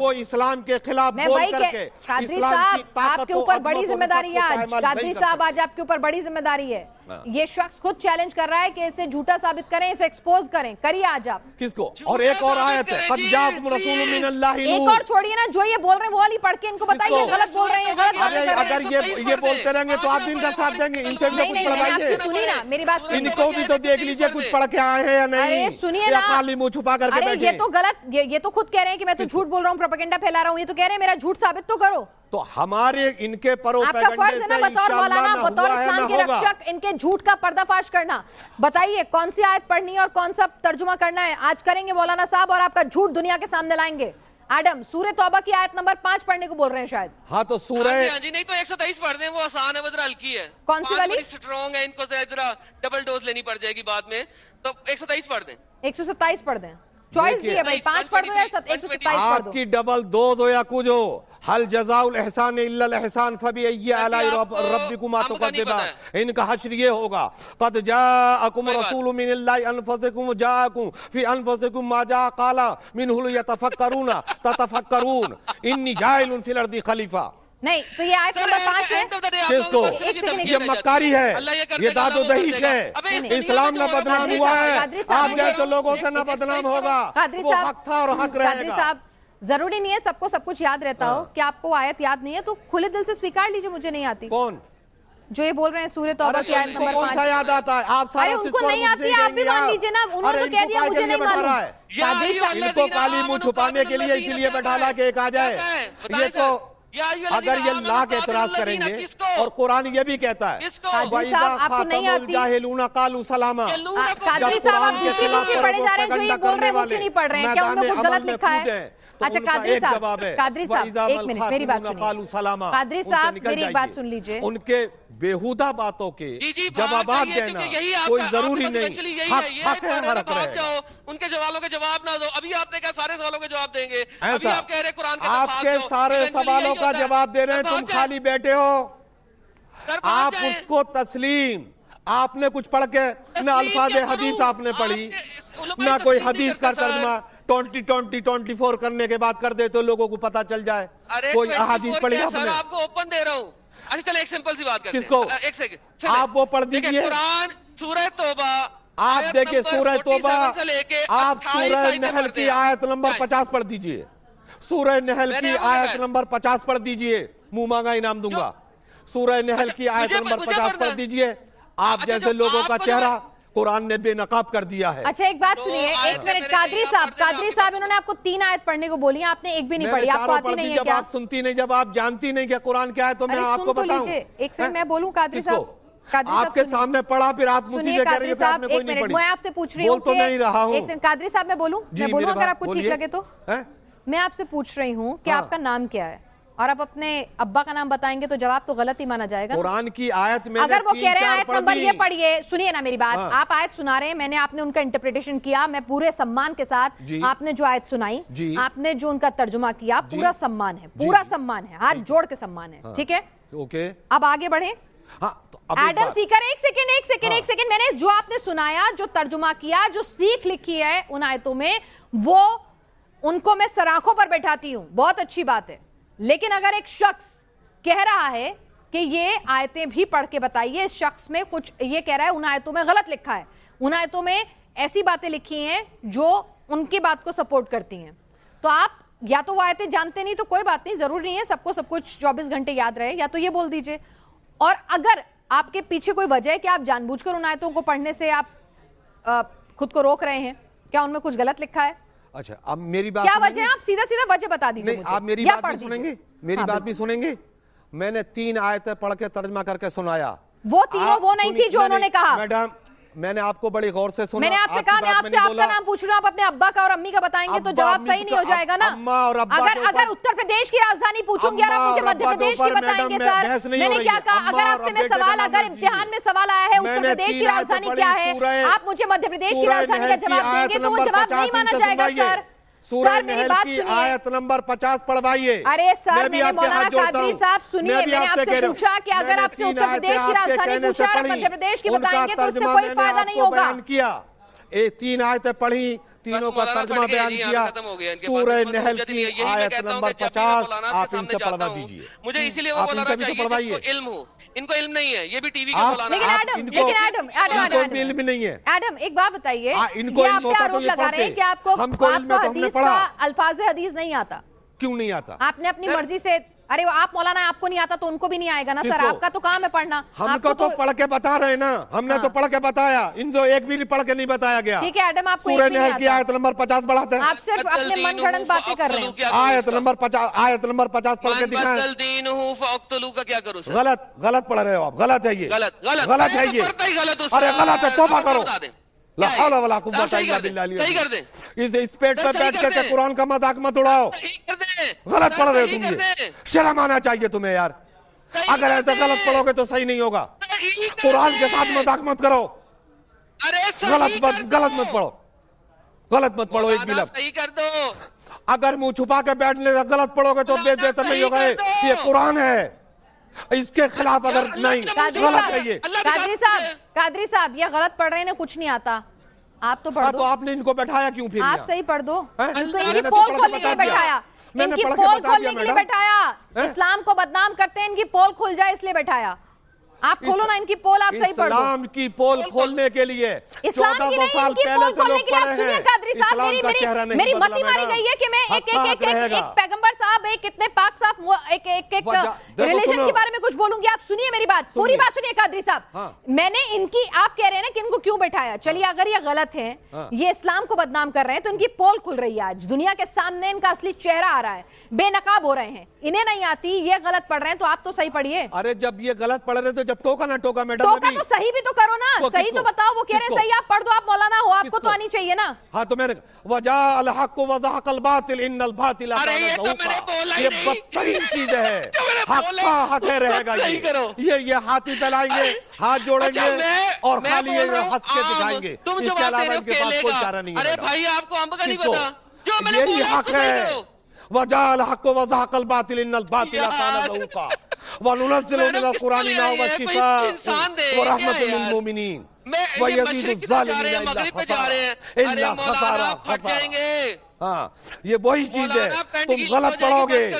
وہ اسلام کے خلاف بول کر کے اسلام صاحب کی طاقت آپ کے اوپر بڑی ذمہ داری ہے آج قادری صاحب۔ آج آپ کے اوپر بڑی ذمہ داری ہے یہ شخص خود چیلنج کر رہا ہے کہ اسے جھوٹا ثابت کریں اسے ایکسپوز کریں۔ کریے آج آپ۔ کس کو؟ اور ایک اور آیت ہے قد جاءکم رسول من اللہ ایک اور چھوڑیے نا جو یہ بول رہے ہیں وہ والی پڑھ کے ان کو بتائیے؟ غلط بول رہے ہیں غلط کر رہے ہیں اگر یہ یہ بولتے رہیں گے تو آپ بھی ان کا ساتھ دیں گے ان سے بھی کچھ پڑھوائیے سنی نا میری بات ان کو بھی تو دیکھ لیجیے کچھ پڑھ کے آئے ہیں یا ارے نہیں۔ سنیے نا۔ خالی منہ چھپا کر کے بیٹھے یہ تو غلط یہ تو خود کہہ رہے ہیں کہ میں تو جھوٹ بول رہا ہوں پروپیگنڈا پھیلا رہا ہوں یہ تو کہہ رہے ہیں میرا جھوٹ ثابت تو کرو۔ تو ہمارے ان کے پروپیگنڈے سے انشاءاللہ نہ ہوا ہے نہ کے ہوگا۔ ان کے جھوٹ کا پردہ فاش کرنا۔ بتائیے کون سی آیت پڑھنی ہے اور کون سا ترجمہ کرنا ہے؟ آج کریں گے مولانا صاحب اور آپ کا جھوٹ دنیا کے سامنے لائیں گے۔ ایڈم سورہ توبہ کی آیت نمبر پانچ پڑھنے کو بول رہے ہیں شاید۔ ہاں تو ہاں سورہ جی ہاں جی نہیں تو ایک سو تیئیس پڑھ دیں وہ آسان ہے بدر ہلکی ہے۔ کون سی والی؟ اسٹرانگ ہے ان کو ذرا ڈبل ڈوز لینی پڑ جائے گی بعد میں۔ تو ایک سو تیئیس پڑھ دیں۔ ایک سو ستائیس پڑھ دیں۔ چوائس دی ہے بھائی پانچ پڑھ دو یا ایک سو ستائیس پڑھ دو۔ آپ کی ڈبل دو دو یا کچھو حل جزاء الاحسان الا الاحسان فبی ای علی رب ربکما تقذبا ان کا حشر یہ ہوگا قد جاءکم رسول من اللہ انفسکم جاءکم فی انفسکم ما جاء قال منہ یتفکرون تتفکرون انی جائل فی الارض خلیفہ۔ نہیں تو یہ آیت نمبر پانچ ہے؟ کس کو یہ مکاری ہے یہ داد و دہیش ہے۔ اسلام نہ بدنام ہوا ہے۔ آپ جیسے لوگوں سے نہ بدنام ہوگا۔ وہ حق تھا اور حق رہے قادری گا۔ صاحب ضروری نہیں ہے سب کو سب کچھ یاد رہتا ہو کہ آپ کو آیت یاد نہیں ہے تو کھلے دل سے سویکار لیجیے مجھے نہیں آتی۔ کون؟ جو یہ بول رہے ہیں سورہ توبہ کی آیت نمبر کون سا پانچ۔ یاد آتا ہے؟ آپ سارا ان کو نہیں آتی آپ بھی مان۔ لیجیے نا انہوں نے تو کہہ دیا مجھے نہیں معلوم۔ ان کو کالی منہ چھپانے کے لیے اسی لیے بٹھالا کہ ایک آ جائے۔ یہ تو اگر یہ لا کے اعتراض کریں گے اور قرآن یہ بھی کہتا ہے؟ قادری صاحب، آپ کو نہیں آتی؟ الجاہلون قالوا سلاما۔ قادری صاحب آپ دوسری دوسری پڑھے جا رہے ہیں جو یہ بول رہے ہیں وہ کیوں نہیں پڑھ رہے؟ ہیں کیا ان میں کچھ غلط لکھا ہے؟ اچھا قادری صاحب قادری صاحب ایک منٹ میری بات سنیے۔ قادری صاحب میری ایک بات سن لیجیے۔ ان کے بیہودہ باتوں کے جی جی جوابات دینا کوئی ضروری نہیں۔ حق حق جاؤ ان کے سوالوں کے جواب نہ دو۔ ابھی آپ نے کہا سارے سوالوں کے جواب دیں گے۔ ابھی ایسا آپ کہہ رہے ہیں قرآن کا آپ کے سارے سوالوں کا جواب دے رہے ہیں۔ تم خالی بیٹھے ہو۔ آپ اس کو تسلیم۔ آپ نے کچھ پڑھ کے نہ الفاظ حدیث آپ نے پڑھی۔ نہ کوئی حدیث کا ترجمہ۔ ٹونٹی ٹونٹی ٹونٹی فور کرنے کے بعد کر دے تو لوگوں کو پتا چل جائے۔ کوئی احادیث پڑھی آپ نے؟ آپ کو اوپن دے رہا ہوں۔ اچھا چلے ایک سمپل سی بات کرتے کس کو؟ ایک سیکنڈ آپ وہ پڑھ دیجیے قرآن سورہ توبہ آپ دیکھیں سورہ 47 توبہ آپ 28 سورہ نحل کی ہیں۔ آیت نمبر Fine. پچاس پڑھ دیجیے سورہ نحل کی آیت۔ نمبر پچاس پڑھ دیجیے منہ مانگا انعام دوں گا سورہ نحل اچھا، کی آیت نمبر پچاس پڑھ۔ دیجیے آپ اچھا، جیسے لوگوں کا چہرہ قرآن نے بے نقاب کر دیا ہے اچھا ایک بات سنیے ایک منٹ قادری صاحب قادری۔ صاحب انہوں نے آپ کو تین آیت پڑھنے کو بولی ہیں آپ نے ایک بھی نہیں میں پڑھی آپ کو آتی نہیں ہے جب کیا آپ سنتی نہیں جب آپ جانتی نہیں کہ قرآن کیا ہے تو میں آپ سن کو تو بتاؤں ایک سیکنڈ ہیں؟ میں بولوں قادری صاحب آپ کے۔ سامنے پڑھا پھر آپ مجھ سے کہہ رہی قادری ہے کہ آپ صاحب نے کوئی ایک نہیں منٹ پڑھی میں آپ سے پوچھ رہی بول ہوں تو کہ نہیں رہا ہوں ایک سیکنڈ قادری صاحب میں بولوں جی میں بولوں اگر آپ کو ٹھیک۔ لگے تو ہیں؟ میں آپ سے پوچھ رہی ہوں کہ ہاں۔ آپ کا نام کیا ہے اور آپ اپنے ابا کا نام بتائیں گے تو جواب تو غلط ہی مانا جائے گا قرآن کی آیت میں اگر وہ کہہ رہے ہیں آیت نمبر یہ پڑھیے سنیے نا میری بات۔ ہاں۔ آپ آیت سنا رہے ہیں میں نے آپ نے ان کا انٹرپریٹیشن کیا میں پورے سمان کے ساتھ جی۔ آپ نے جو آیت سنائی جی۔ آپ نے جو ان کا ترجمہ کیا جی۔ پورا سمان ہے پورا سمان ہے ہاتھ جوڑ کے سمان ہے ہاں۔ ٹھیک ہے؟ اب آگے بڑھیں۔ ہاں، ایڈم سیکر ایک سیکنڈ ایک سیکنڈ ایک سیکنڈ میں نے جو آپ نے سنایا جو ترجمہ کیا جو سیکھ لکھی ہے ان آیتوں میں وہ ان کو میں سراخوں پر بیٹھاتی ہوں۔ بہت اچھی بات ہے۔ لیکن اگر ایک شخص کہہ رہا ہے کہ یہ آیتیں بھی پڑھ کے بتائیے، اس شخص میں کچھ یہ کہہ رہا ہے، ان آیتوں میں غلط لکھا ہے۔ ان آیتوں میں ایسی باتیں لکھی ہیں جو ان کی بات کو سپورٹ کرتی ہیں۔ تو آپ یا تو وہ آیتیں جانتے نہیں تو کوئی بات نہیں، ضروری نہیں ہے، سب کو سب کچھ چوبیس گھنٹے یاد رہے، یا تو یہ بول دیجیے۔ اور اگر آپ کے پیچھے کوئی وجہ ہے کہ آپ جان بوجھ کر ان آیتوں کو پڑھنے سے آپ خود کو روک رہے ہیں، کیا ان میں کچھ غلط لکھا ہے؟ اچھا اب میری بات کیا وجہ آپ سیدھا سیدھا وجہ بتا دیجیے آپ میری بات بھی سنیں گے؟ میری ہاں، بات بھی سنیں گے؟ میں نے تین آیتیں پڑھ کے ترجمہ کر کے سنایا۔ وہ تینوں وہ نہیں تھی جو انہوں نے کہا۔ میڈم میں نے آپ کو بڑی غور سے سنا میں نے آپ سے کہا میں آپ سے آپ کا نام پوچھ رہا ہوں آپ اپنے ابا کا اور امی کا بتائیں گے تو جواب صحیح نہیں ہو جائے گا نا؟ اگر اگر اتر پردیش کی راجدھانی پوچھوں گی اور آپ مجھے مدھیہ پردیش کی بتائیں گے سر۔ میں نے کیا کہا اگر آپ سے میں سوال اگر امتحان میں سوال آیا ہے اتر پردیش کی راجدھانی کیا ہے؟ آپ مجھے مدھیہ پردیش کی رازدانی کا جواب دیں گے تو وہ جواب نہیں مانا جائے گا سر۔ سورہ محل کی آیت نمبر پچاس پڑھوائیے۔ ارے سر میں نے مولانا قادری صاحب سنیے میں نے آپ سے پوچھا کہ اگر آپ سے اتر پردیش کی راستانی پوچھا اور مدھیہ پردیش کی بتائیں گے تو اس سے کوئی فائدہ نہیں ہوگا۔ ان کی تین آیتیں پڑھیں۔ تینوں کا ترجمہ بیان کیا سورہ نحل کی آیت نمبر پچاس آپ ان سے پڑھنا دیجیے۔ مجھے اسی لیے وہ مولانا چاہیے جس کو علم ہو ان کو علم نہیں ہے یہ بھی ٹی وی کے مولانا لیکن ایڈم لیکن ایڈم ایڈم ایڈم علم نہیں ہے۔ ایڈم ایک بات بتائیے ہاں، ان کو علم ہوتا تو یہ پڑھتے۔ کہ آپ کو علم ہے تو ہم الفاظ حدیث نہیں آتا؟ کیوں نہیں آتا؟ آپ نے اپنی مرضی سے ارے آپ مولانا آپ کو نہیں آتا تو ان کو بھی نہیں آئے گا نا سر آپ کا تو کام ہے پڑھنا۔ ہم کو تو پڑھ کے بتا رہے نا۔ ہم نے تو ہاں۔ پڑھ کے بتایا۔ ان جو ایک بھی پڑھ کے نہیں بتایا گیا۔ ٹھیک ہے ایڈم آپ کو سورہ نحل کی آیت نمبر پچاس بڑھاتے ہیں۔ آپ صرف اپنے من گھڑن باتیں کر رہے ہیں۔ آیت نمبر پچاس آیت نمبر پچاس پڑھ کے دکھائیں۔ من بدل دینہو فاقتلو کا کیا کرو سر؟ غلط غلط پڑھ رہے ہو آپ۔ غلط ہے یہ۔ غلط غلط۔ ہے یہ۔ ارے غلط ہے توبہ کرو۔ لا حول ولا قوة الا بالله صحیح کر دیں۔ اس پیٹ پر بیٹھ کر کے قرآن کا مذاق مت اڑاؤ۔ غلط پڑھ رہے ہو تم یہ۔ شرم آنا چاہیے تمہیں یار۔ اگر ایسا غلط پڑھو گے تو صحیح نہیں ہوگا۔ قرآن کے ساتھ مذاق مت کرو۔ غلط مت غلط مت پڑھو۔ غلط مت پڑھو ایک بھی لفظ اگر منہ چھپا کے بیٹھنے لے غلط پڑھو گے تو بے بہتر نہیں ہوگا۔ یہ قرآن ہے۔ اس کے خلاف اگر نہیں غلط رہیے قادری صاحب قادری صاحب یہ غلط پڑھ رہے ہیں کچھ نہیں آتا۔ آپ تو پڑھ ہاں، دو۔ تو آپ نے ان کو بیٹھایا کیوں پھر آپ صحیح پڑھ دو۔ ہاں؟ ان کو کی پول کھولنے کے لیے بیٹھایا ان کی پول کھولنے کے لیے بیٹھایا ہاں؟ اسلام کو بدنام کرتے ہیں ان کی پول کھل جائے اس لیے بیٹھایا آپ کھولو نا ان کی پول آپ صحیح پڑھ دو۔ اسلام کی پول کھولنے کے لیے اسلام کی نہیں ان کی پول کھولنے کے لیے آپ سنیے قادری صاحب میری مطی ماری گئی ہے کہ میں ایک ایک ایک ایک پیغمبر آپ ایک اتنے پاک صاف ریلیشن کے بارے میں کچھ بولوں گی آپ سنیے میری بات۔ پوری بات سنیے قادری صاحب۔ ہاں۔ میں نے ان کی آپ کہہ رہے ہیں کہ ان کو کیوں بٹھایا؟ چلیے ہاں۔ اگر یہ غلط ہیں ہاں۔ یہ اسلام کو بدنام کر رہے ہیں تو ان کی پول کھل رہی ہے آج۔ دنیا کے سامنے ان کا اصلی چہرہ آ رہا ہے۔ بے نقاب ہو رہے ہیں۔ انہیں نہیں آتی یہ غلط پڑھ رہے ہیں تو آپ تو صحیح پڑھیے۔ ارے جب یہ غلط پڑھ رہے تو جب ٹوکا نہ ٹوکا میڈم ٹوکا تو صحیح بھی تو کرو نا۔ صحیح تو بتاؤ وہ کہہ رہے ہیں صحیح آپ پڑھ دو آپ مولانا ہو آپ کو تو آنی چاہیے نا۔ ہاں تو میں نے وجا الحق وزحق الباطل ان الباطل ارے یہ تو میں نے یہ بدترین چیز ہے حق کا حق ہے رہے گا جی۔ یہ یہ ہاتھی دلائیں گے ہاتھ جوڑیں گے اور خالی یہ ہس کے دکھائیں گے۔ اس کے علاوہ ان کے پاس کوئی چارہ نہیں ہے ارے بھائی آپ کو ہم نہیں بتا جو میں نے بولا حق ہے۔ وجعل حق وزحق الباطل ان الباطل كان ذوقا وننزل من القرآن ما هو شفاء ورحمة للمؤمنين میں مشرق جا رہے ہیں مغرب پہ جا رہے ہیں۔ ارے مولانا پھٹ جائیں گے۔ ہاں یہ وہی چیز ہے۔ تم غلط پڑھو گے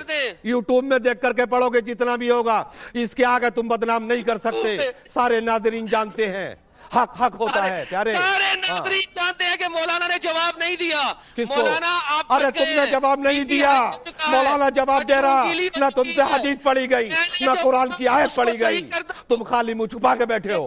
یوٹیوب میں دیکھ کر کے پڑھو گے جتنا بھی ہوگا اس کے آگے تم بدنام نہیں کر سکتے۔ سارے ناظرین جانتے ہیں۔ حق حق ہوتا ہے پیارے۔ سارے ہاں۔ ناظرین جانتے ہیں کہ مولانا نے جواب نہیں دیا۔ کس کو؟ ارے تم نے جواب نہیں دیا۔ مولانا جواب دے رہا۔ نہ تم سے حدیث پڑھی گئی نہ قرآن کی آیت پڑھی گئی۔ تم خالی منہ چھپا کے بیٹھے ہو۔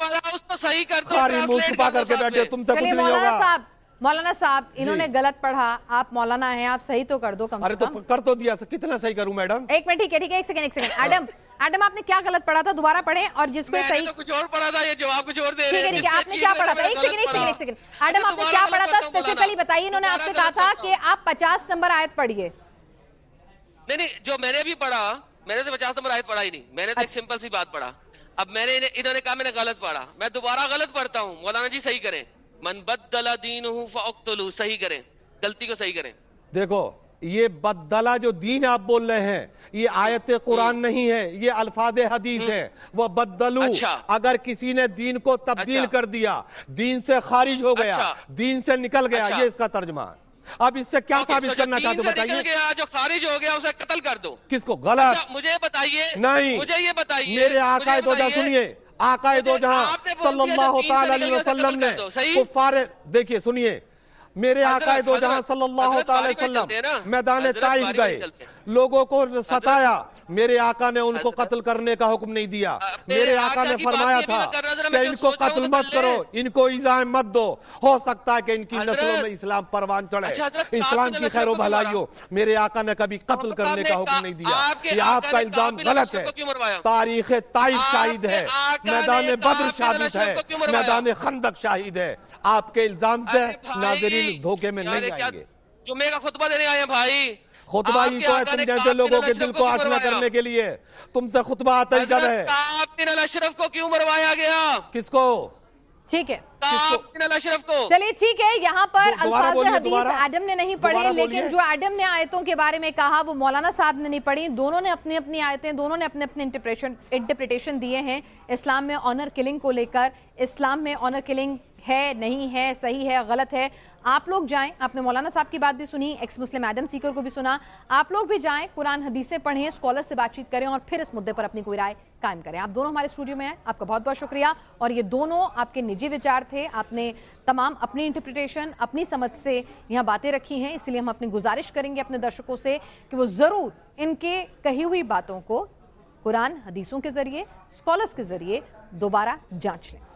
پڑا اس کو صحیح کر دو چھپا کر کے بیٹھے تم سے کچھ نہیں ہوگا۔ مولانا صاحب جی۔ انہوں نے غلط پڑھا۔ آپ مولانا ہیں آپ صحیح تو کر دو کم سے کم۔ کر تو دیا کتنا صحیح کروں میڈم؟ ایک منٹ ٹھیک ہے ٹھیک ہے ایک سیکنڈ ایک سیکنڈ۔ ایڈم ایڈم آپ نے کیا غلط پڑھا تھا؟ دوبارہ پڑھیں اور جس کو صحیح کچھ اور پڑھا تھا یہ جواب کچھ اور دے رہے ہیں۔ آپ نے کیا پڑھا تھا؟ ایک سیکنڈ ایک سیکنڈ ایک سیکنڈ۔ ایڈم آپ نے کیا پڑھا تھا؟ اسپیسیفلی بتائیے انہوں نے آپ سے کہا تھا کہ آپ پچاس نمبر آیت پڑھیے۔ نہیں نہیں جو میں نے بھی پڑھا میں نے سے پچاس نمبر آیت پڑھا ہی نہیں میں نے تو ایک اچھا۔ سمپل سی بات پڑھا۔ اب میں نے انہوں نے کہا میں نے غلط پڑھا۔ میں دوبارہ غلط پڑھتا ہوں۔ مولانا جی صحیح کریں۔ من بدلا دین فاقتلو۔ صحیح کریں۔ غلطی کو صحیح کریں۔ دیکھو یہ بدلا جو دین آپ بول رہے ہیں یہ آیت قرآن نہیں ہے یہ الفاظ حدیث ہے وہ بدلو۔ اچھا۔ اگر کسی نے دین کو تبدیل اچھا۔ کر دیا دین سے خارج ہو گیا اچھا۔ دین سے نکل گیا یہ اس کا ترجمہ ہے۔ اب اس سے کیا ثابت کرنا چاہتے سے بتائیے؟ جو خارج ہو گیا اسے قتل کر دو۔ کس کو؟ غلط۔ اچھا مجھے بتائیے نہیں۔ مجھے یہ بتائیے میرے آقا دو جہاں سنیے۔ آقا دو جہاں آپ صلی اللہ تعالی علیہ وسلم نے؟ کفار دیکھیے سنیے۔ میرے آقا دو جہاں صلی اللہ تعالی میں وسلم میدان تائف گئے۔ لوگوں کو ستایا۔ میرے آقا نے ان کو قتل کرنے کا حکم نہیں دیا۔ میرے آقا نے فرمایا تھا کہ ان کو قتل مت۔ کرو ان کو ایزائیں مت دو۔ ہو سکتا ہے کہ ان کی نسلوں میں اسلام پروان چڑھے۔ اچھا، اسلام کی خیر و بھلائی ہو میرے آقا نے کبھی قتل کرنے کا حکم نہیں دیا۔ یہ آپ کا الزام غلط ہے؟ تاریخ طائف آپ شاہد ہے۔ میدان بدر شاہد ہے؟ میدان خندق شاہد ہے۔ آپ کے الزام سے ناظرین دھوکے میں نہیں آئیں گے۔ جمعے کا خطبہ دینے آئے ہیں بھائی؟ خطبہ ہی تو ہے تم جیسے لوگوں کے دل کو آشنا؟ کرنے کے لیے۔ تم سے خطبہ آتا ہی کب ہے۔ حضرت کعب بن الاشرف کو کیوں مروایا گیا؟ کس کو؟ ٹھیک ہے۔ کعب بن الاشرف کو۔ چلیے ٹھیک ہے یہاں پر الفاظ حدیث۔ ایڈم نے نہیں پڑھے لیکن۔ جو ایڈم نے آیتوں کے بارے میں کہا وہ مولانا صاحب نے نہیں پڑھی۔ دونوں نے اپنی اپنی آیتیں دونوں نے اپنے اپنے انٹرپریٹیشن دیے ہیں۔ اسلام میں آنر کلنگ کو لے کر اسلام میں آنر کلنگ ہے نہیں ہے صحیح ہے غلط ہے۔ آپ لوگ جائیں، آپ نے مولانا صاحب کی بات بھی سنی ایکس مسلم ایڈم سیکر کو بھی سنا۔ آپ لوگ بھی جائیں، قرآن، حدیثیں پڑھیں اسکالر سے بات چیت کریں اور پھر اس مدے پر اپنی کوئی رائے قائم کریں۔ آپ دونوں ہمارے اسٹوڈیو میں ہیں۔ آپ کا بہت بہت شکریہ۔ اور یہ دونوں آپ کے نجی وچار تھے۔ آپ نے تمام اپنی انٹرپریٹیشن اپنی سمجھ سے یہاں باتیں رکھی ہیں۔ اس لیے ہم اپنی گزارش کریں گے اپنے درشکوں سے کہ وہ ضرور ان کے کہی ہوئی باتوں کو قرآن، حدیثوں کے ذریعے اسکالرس کے ذریعے دوبارہ جانچ لیں۔